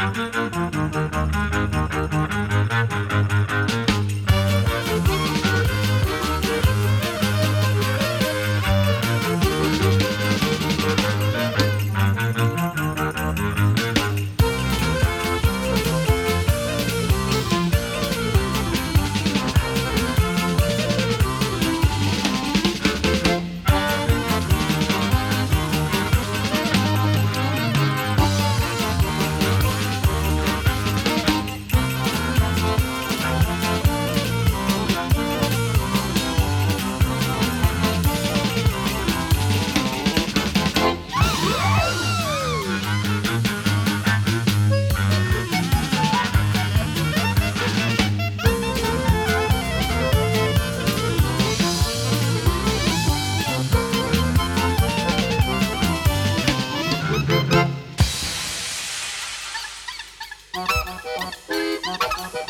No, no, Thank